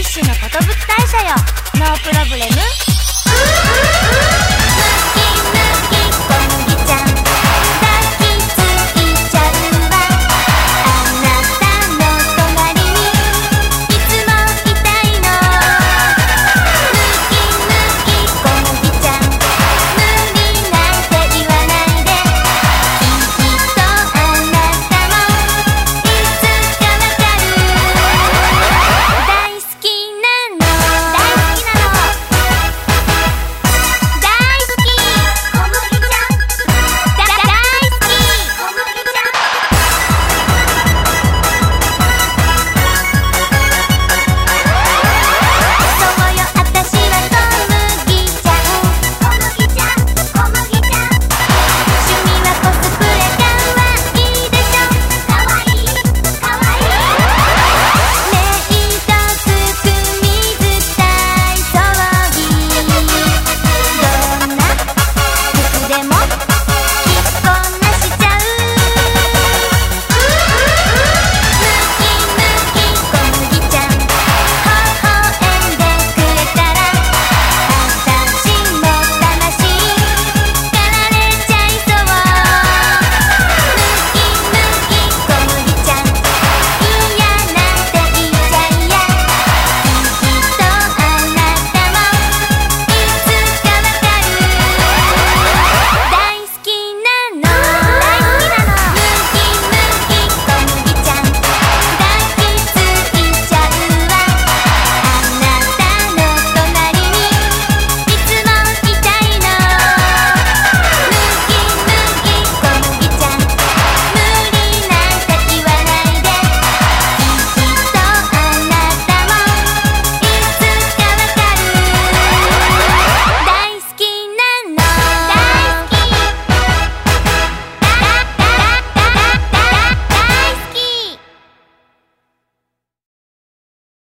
一種の寿退社よ。ノープロブレム。